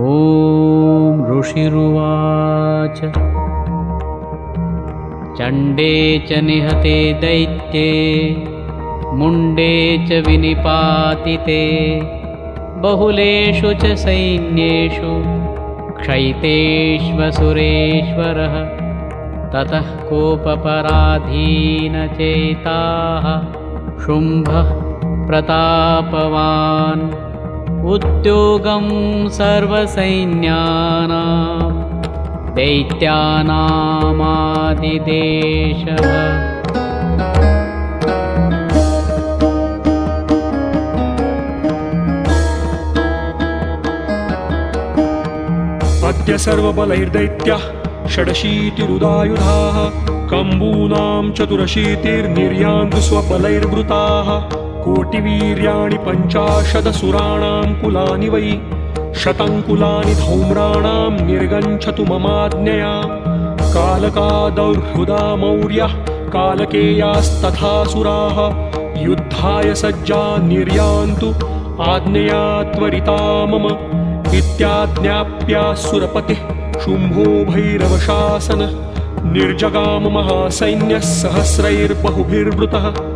ॐ ऋषिरुवाच। चण्डे च निहते दैत्ये मुण्डे च विनिपातिते बहुलेषु च सैन्येषु क्षैतेष्वसुरेश्वरः ततः कोपपराधीनचेताः शुम्भः प्रतापवान् उद्योगं सर्वसैन्यानां दैत्यानामादिदेशः। अद्य सर्वबलैर्दैत्यः षडशीतिरुदायुधाः कम्बूनां चतुरशीतिर्निर्यान्तु स्वबलैर्वृताः कोटिवीर्याणि पञ्चाशदसुराणां कुलानि वै। शतङ्कुलानि धौम्राणां निर्गच्छतु ममाज्ञया। कालकादौर्हृदा मौर्यः कालकेयास्तथासुराः युद्धाय सज्जा निर्यान्तु आज्ञया त्वरिता मम। इत्याज्ञाप्यासुरपतिः शुम्भो भैरवशासन। निर्जगाम महासैन्यः सहस्रैर्बहुभिर्वृतः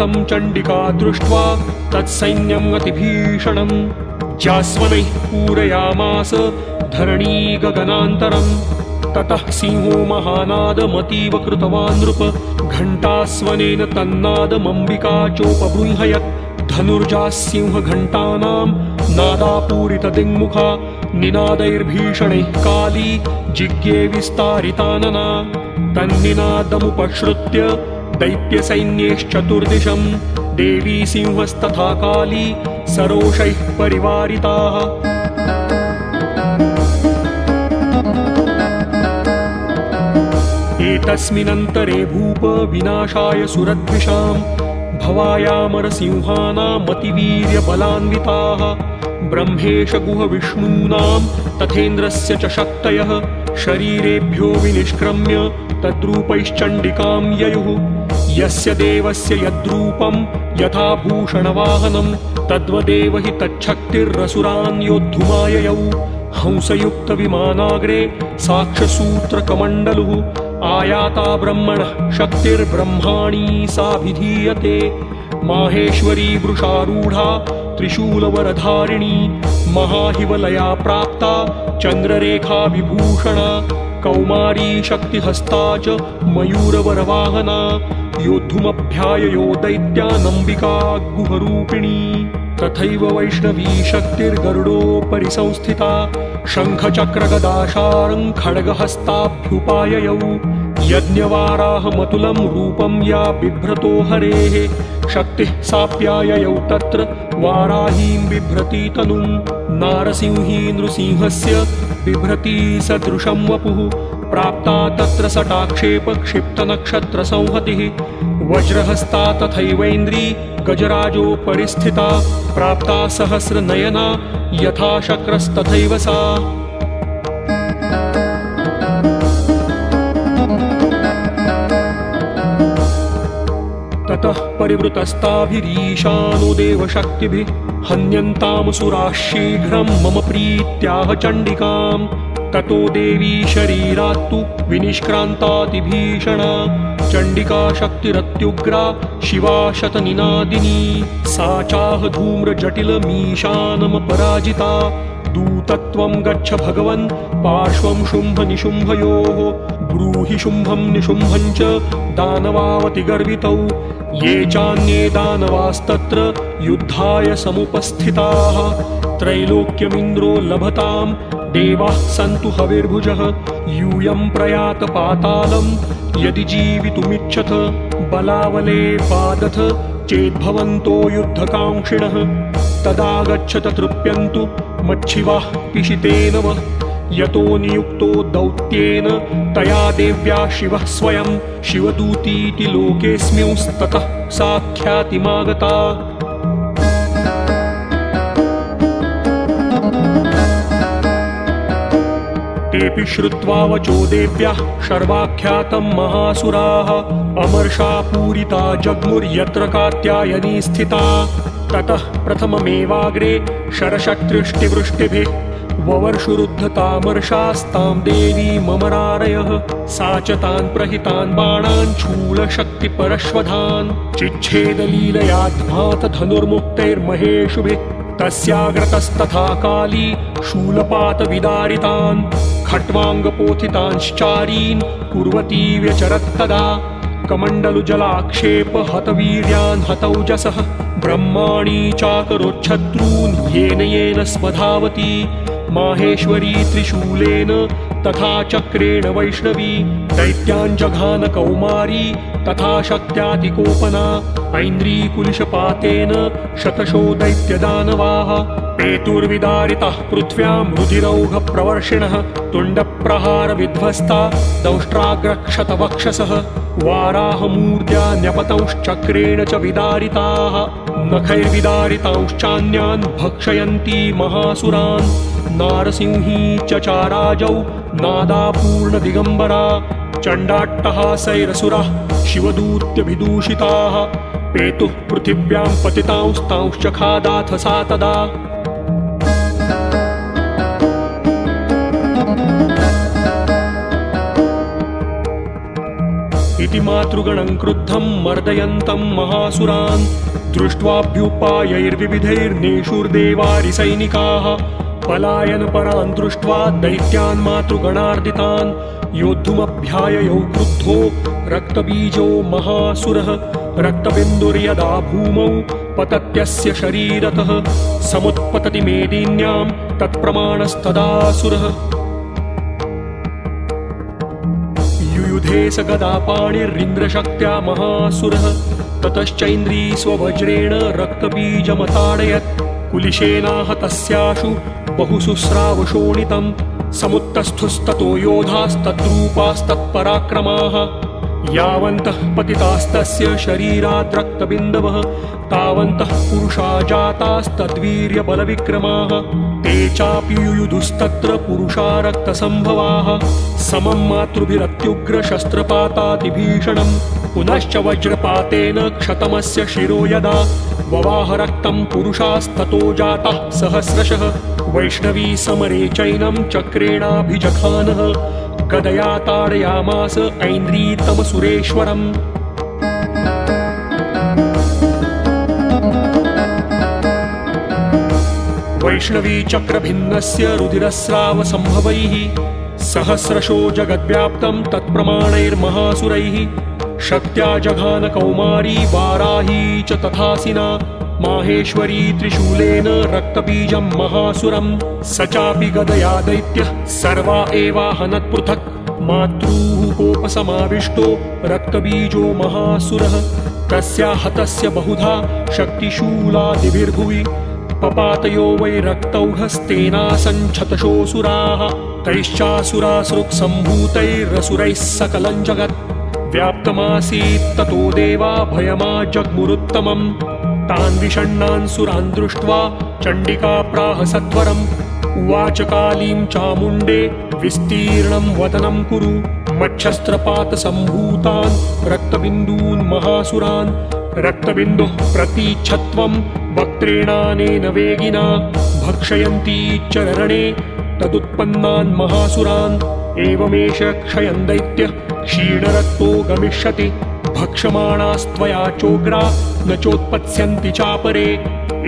चण्डिका दृष्ट्वा तत्सैन्यम् अतिभीषणम्। जास्वनैः पूरयामास धरणी गगनान्तरम्। ततः सिंहो महानादमतीव कृतवान् नृप। घण्टास्वनेन तन्नादमम्बिका चोपबृंहयत्। धनुर्जा सिंहघण्टानां नादापूरितदिङ्मुखा निनादैर्भीषणैः काली जिज्ञे विस्तारितानना। तन्निनादमुपश्रुत्य दैत्यसैन्यैश्चतुर्दिशम्। देवी सिंहस्तथा काली सरोषैः परिवारिताः। एतस्मिन्नन्तरे भूप विनाशाय सुरद्विषाम् भवायामरसिंहानामतिवीर्यबलान्विताः। ब्रह्मेशगुहविष्णूनां तथेन्द्रस्य च शक्तयः। शरीरेभ्यो विनिष्क्रम्य तद्रूपैश्चण्डिकां ययुः यस्य देवस्य यद्रूपं यथा भूषणवाहनं तद्वदेव हि तच्छक्तिर्रसुरान् योद्धुमाययौ हंसयुक्तविमानाग्रे साक्षसूत्रकमण्डलुः आयाता ब्रह्मणः शक्तिर्ब्रह्माणी साभिधीयते। माहेश्वरी वृषारूढा त्रिशूलवरधारिणी महाहिवलया प्राप्ता चन्द्ररेखा विभूषणा कौमारी शक्तिहस्ता च मयूरवरवाहना योद्धुमभ्याययो दैत्यानम्बिका गुहरूपिणी। तथैव वैष्णवी शक्तिर्गरुडोपरि संस्थिता शङ्खचक्रगदाशारं खड्गहस्ताभ्युपाययौ यज्ञवाराहमतुलं रूपं या बिभ्रतो हरेः। शक्तिः साप्याययौ तत्र वाराहीं बिभ्रती तनुं। नारसिंही नृसिंहस्य बिभ्रती सदृशं वपुः। प्राप्ता तत्र सटाक्षेपक्षिप्तनक्षत्रसंहतिः वज्रहस्ता तथैवेन्द्री गजराजोपरिस्थिता प्राप्ता सहस्रनयना यथा शक्रस्तथैव सा ततः परिवृतस्ताभिरीशानो देवशक्तिभिः हन्यन्तामसुराः शीघ्रं मम प्रीत्याह चण्डिकाम्। ततो देवी शरीरात्तु विनिष्क्रान्तातिभीषणा। चण्डिका शक्तिरत्युग्रा शिवा शतनिनादिनी सा चाह धूम्रजटिलमीशानमपराजिता दूतत्वं गच्छ भगवन् पार्श्वं शुम्भनिशुम्भयोः ब्रूहि शुम्भं निशुम्भं च दानवावतिगर्वितौ। ये चान्ये दानवास्तत्र युद्धाय समुपस्थिताः। त्रैलोक्यमिन्द्रो लभतां देवाः सन्तु हविर्भुजः। यूयं प्रयात पातालं यदि जीवितुमिच्छथ बलावले पादथ चेद्भवन्तो युद्धकाङ्क्षिणः। तदा गच्छत तृप्यन्तु मच्छिवाः पिशितेन वः यतो नियुक्तो दौत्येन तया देव्या शिवः स्वयं शिवदूतीति लोकेऽस्मिंस्ततः साख्यातिमागता। तेऽपि श्रुत्वा वचो देव्याः शर्वाख्यातं महासुराः अमर्षा पूरिता जग्मुर्यत्र कात्यायनी स्थिता। ततः प्रथममेवाग्रे शरशक्तृष्टिवृष्टिभिः ववर्षुरुद्धतामर्षास्तां देवी ममरारयः सा च तान् प्रहितान् बाणान् शूलशक्तिपरश्वधान् चिच्छेदलीलयाध्मात धनुर्मुक्तैर्महेषुभिः तस्याग्रतस्तथा काली शूलपातविदारितान् खट्वाङ्गपोथितांश्चारीन् कुर्वती व्यचरत्तदा कमण्डलुजलाक्षेपहतवीर्यान् हतौजसः ब्रह्माणी चाकरोच्छत्रून् येन स्मधावती माहेश्वरी त्रिशूलेन तथा चक्रेण वैष्णवी दैत्याञ्जघान कौमारी तथा शक्त्यातिकोपना ऐन्द्रीकुलिशपातेन शतशो दैत्यदानवाः पेतुर्विदारितः पृथ्व्यां रुधिरौघप्रवर्षिणः तुण्डप्रहारविध्वस्ता दंष्ट्राग्रक्षतवक्षसः वाराहमूर्त्या न्यपतंश्चक्रेण च विदारिताः नखैर्विदारितांश्चान्यान् भक्षयन्ती महासुरान्। नारसिंही चचाराजौ नादापूर्णदिगम्बरा चण्डाट्टहासैरसुरः शिवदूत्यभिदूषिताः। पेतुः पृथिव्यां पतितांस्तांश्च खादाथ सा तदा इति मातृगणं क्रुद्धं मर्दयन्तं महासुरान् दृष्ट्वाभ्युपायैर्विविधैर्नेषुर्देवारिसैनिकाः पलायनपरान् दृष्ट्वा दैत्यान् मातृगणार्दितान् योद्धुमभ्याययौ क्रुद्धो रक्तबीजो महासुरः रक्तबिन्दुर्यदा भूमौ पतत्यस्य शरीरतः समुत्पतति मेदिन्यां तत्प्रमाणस्तदासुरः युयुधे स गदापाणिरिन्द्रशक्त्या महासुरः ततश्चैन्द्री स्ववज्रेण रक्तबीजमताडयत्। कुलिशेनाह तस्याशु बहुषु स्रावशोणितम् समुत्तस्थुस्ततो योधास्तद्रूपास्तत्पराक्रमाः। यावन्तः पतितास्तस्य शरीराद्रक्तबिन्दवः तावन्तः पुरुषा जातास्तद्वीर्यबलविक्रमाः ते चापि युयुधुस्तत्र पुरुषा रक्तसम्भवाः। समं मातृभिरत्युग्रशस्त्रपातातिभीषणम् पुनश्च वज्रपातेन क्षतमस्य शिरो यदा। ववाह रक्तं पुरुषास्ततो जातः सहस्रशः। वैष्णवी समरे चैनं चक्रेणाभिजखानः गदया ताडयामास ऐन्द्रीतमसुरेश्वरम् वैष्णवी चक्रभिन्नस्य रुधिरस्रावसम्भवैः सहस्रशो जगद्व्याप्तं तत्प्रमाणैर्महासुरैः शक्त्या जघानकौमारी वाराही च तथासिना माहेश्वरी त्रिशूलेन रक्तबीजं महासुरं स चापि गदया दैत्यः सर्वा एवाहनत्पृथक् मातॄः कोपसमाविष्टो रक्तबीजो महासुरः तस्या हतस्य बहुधा शक्तिशूलादिभिर्भुवि पपातयो वै रक्तौघस्तेनासञ्छतशोऽसुराः तैश्चासुरासृक्सम्भूतैरसुरैः सकलं जगत्। व्याप्तमासीत्ततो देवा भयमा जग्मुरुत्तमम्। तान् विषण्णान् सुरान् दृष्ट्वा चण्डिका प्राह सत्वरम्। उवाच कालीं चामुण्डे विस्तीर्णं वदनं कुरु। मच्छस्त्रपातसम्भूतान् रक्तबिन्दून् महासुरान् रक्तबिन्दुः प्रतीच्छत्वं वक्त्रेणानेन वेगिना भक्षयन्ती च रणे तदुत्पन्नान् महासुरान् एवमेष क्षयन् दैत्यः क्षीणरक्तो गमिष्यति भक्षमाणास्त्वया चोग्रा न चोत्पत्स्यन्ति चापरे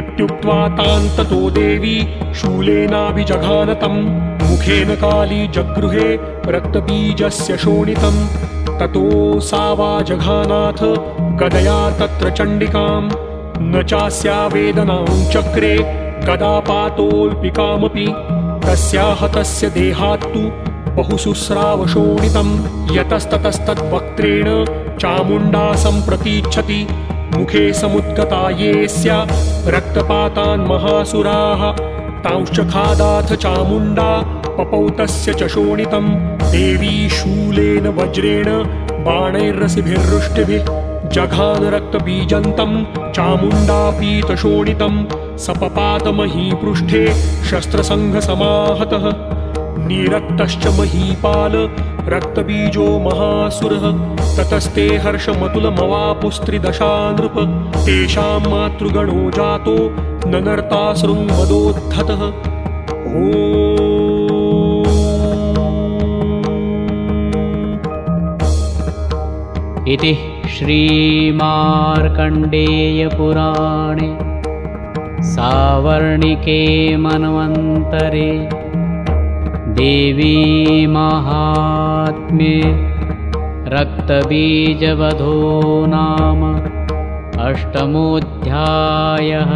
इत्युक्त्वा तान् ततो देवी शूलेनाभिजघानतम् मुखेन काली जगृहे रक्तबीजस्य शोणितम् ततो सा वा जघानाथ गदया तत्र चण्डिकाम् न चास्या वेदनां चक्रे गदापातोऽल्पिकामपि तस्याः तस्य देहात्तु बहुशुस्रावशोणितम् यतस्ततस्तद्वक्त्रेण चामुण्डा सम्प्रतीच्छति मुखे समुद्गता ये स्या रक्तपातान् महासुराः तांश्च खादाथ चामुण्डा पपौ तस्य च शोणितम् देवी शूलेन वज्रेण बाणैर्रसिभिर्रुष्टिभिः जघान रक्तबीजन्तं चामुण्डापीतशोणितं सपपातमहीपृष्ठे शस्त्रसङ्घसमाहतः। निरक्तश्च महीपाल रक्तबीजो महासुरः ततस्ते हर्षमतुलमवापुस्त्रिदशा नृप तेषां मातृगणो जातो ननर्तासृङ्मदोद्धतः ओ इति श्रीमार्कण्डेयपुराणे सावर्णिके मन्वन्तरे देवी माहात्म्ये रक्तबीजवधो नाम अष्टमोऽध्यायः